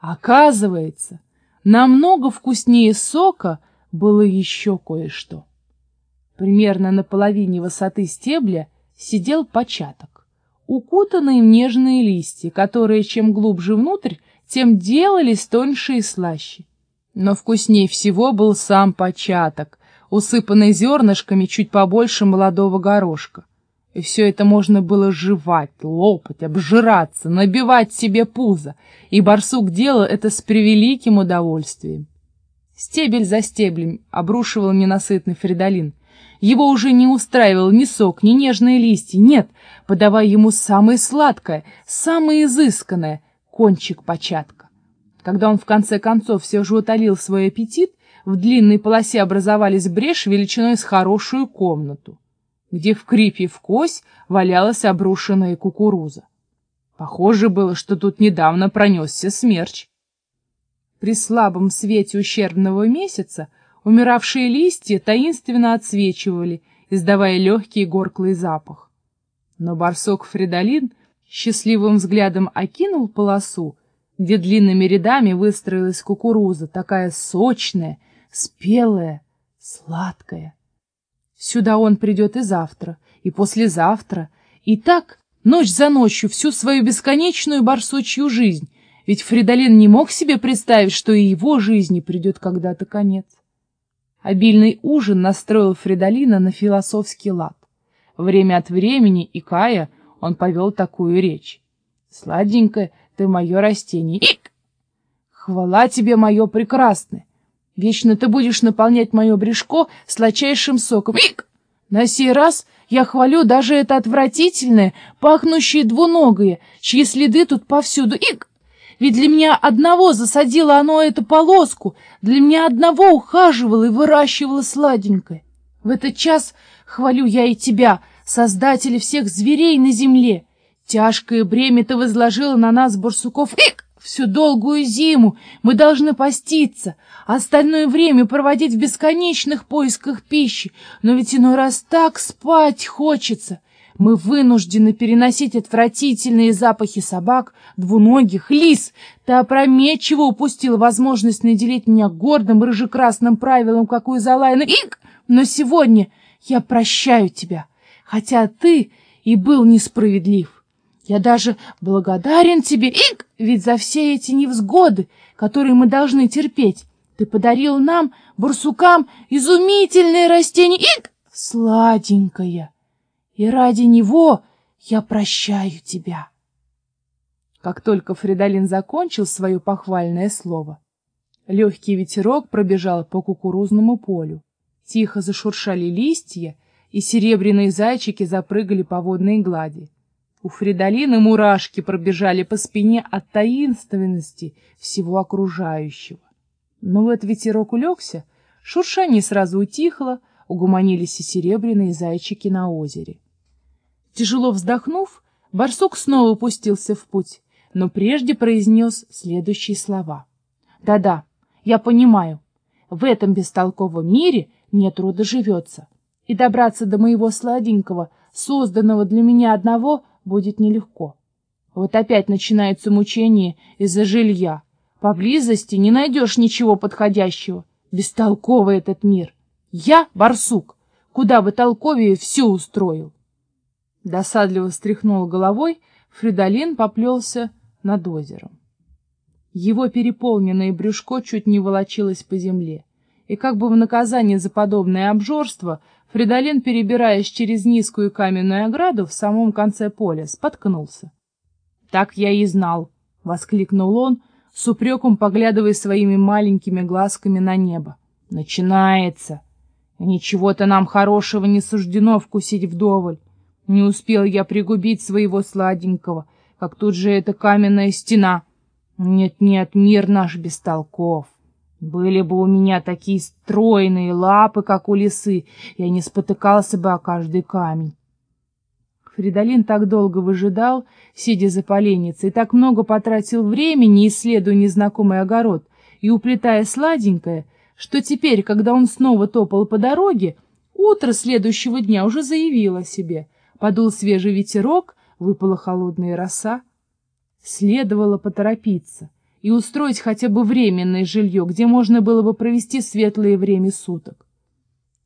Оказывается, намного вкуснее сока было еще кое-что. Примерно на половине высоты стебля сидел початок, укутанный в нежные листья, которые чем глубже внутрь, тем делались тоньше и слаще. Но вкуснее всего был сам початок, усыпанный зернышками чуть побольше молодого горошка. И все это можно было жевать, лопать, обжираться, набивать себе пузо, и барсук делал это с превеликим удовольствием. Стебель за стеблем обрушивал ненасытный фридолин. Его уже не устраивал ни сок, ни нежные листья, нет, подавай ему самое сладкое, самое изысканное — кончик початка. Когда он в конце концов все же утолил свой аппетит, в длинной полосе образовались брешь величиной с хорошую комнату, где в крипе в кось валялась обрушенная кукуруза. Похоже было, что тут недавно пронесся смерч. При слабом свете ущербного месяца умиравшие листья таинственно отсвечивали, издавая легкий горклый запах. Но барсок Фридолин счастливым взглядом окинул полосу, где длинными рядами выстроилась кукуруза, такая сочная, спелая, сладкая. Сюда он придет и завтра, и послезавтра, и так ночь за ночью всю свою бесконечную барсучью жизнь, ведь Фридолин не мог себе представить, что и его жизни придет когда-то конец. Обильный ужин настроил Фридолина на философский лад. Время от времени, икая, он повел такую речь. «Сладенькое ты мое растение! Ик! Хвала тебе, мое прекрасное! Вечно ты будешь наполнять мое брюшко сладчайшим соком. Ик! На сей раз я хвалю даже это отвратительное, пахнущее двуногое, чьи следы тут повсюду. Ик! Ведь для меня одного засадило оно эту полоску, для меня одного ухаживало и выращивало сладенькое. В этот час хвалю я и тебя, создателя всех зверей на земле. Тяжкое бремя ты возложила на нас, барсуков. Ик! Всю долгую зиму мы должны поститься, а остальное время проводить в бесконечных поисках пищи. Но ведь иной раз так спать хочется. Мы вынуждены переносить отвратительные запахи собак, двуногих, лис. Ты опрометчиво упустил возможность наделить меня гордым рыжекрасным правилом, какую залаяна. Ик! Но сегодня я прощаю тебя, хотя ты и был несправедлив. Я даже благодарен тебе, Ик, ведь за все эти невзгоды, которые мы должны терпеть, ты подарил нам, барсукам, изумительное растение, Ик, сладенькое. И ради него я прощаю тебя. Как только Фридолин закончил свое похвальное слово, легкий ветерок пробежал по кукурузному полю. Тихо зашуршали листья, и серебряные зайчики запрыгали по водной глади. У Фридолины мурашки пробежали по спине от таинственности всего окружающего. Но вот ветерок улегся, шуршание сразу утихло, угомонились и серебряные зайчики на озере. Тяжело вздохнув, барсук снова пустился в путь, но прежде произнес следующие слова. «Да-да, я понимаю, в этом бестолковом мире мне трудно живется, и добраться до моего сладенького, созданного для меня одного, будет нелегко. Вот опять начинается мучение из-за жилья. Поблизости не найдешь ничего подходящего. Бестолковый этот мир. Я барсук, куда бы толковее все устроил. Досадливо стряхнул головой, Фридолин поплелся над озером. Его переполненное брюшко чуть не волочилось по земле, и как бы в наказание за подобное обжорство Фридолин, перебираясь через низкую каменную ограду в самом конце поля, споткнулся. — Так я и знал! — воскликнул он, с упреком поглядывая своими маленькими глазками на небо. — Начинается! Ничего-то нам хорошего не суждено вкусить вдоволь. Не успел я пригубить своего сладенького, как тут же эта каменная стена. Нет-нет, мир наш бестолков. Были бы у меня такие стройные лапы, как у лисы, я не спотыкался бы о каждый камень. Фридолин так долго выжидал, сидя за поленницей, так много потратил времени, исследуя незнакомый огород и уплетая сладенькое, что теперь, когда он снова топал по дороге, утро следующего дня уже заявило о себе. Подул свежий ветерок, выпала холодная роса. Следовало поторопиться — и устроить хотя бы временное жилье, где можно было бы провести светлое время суток.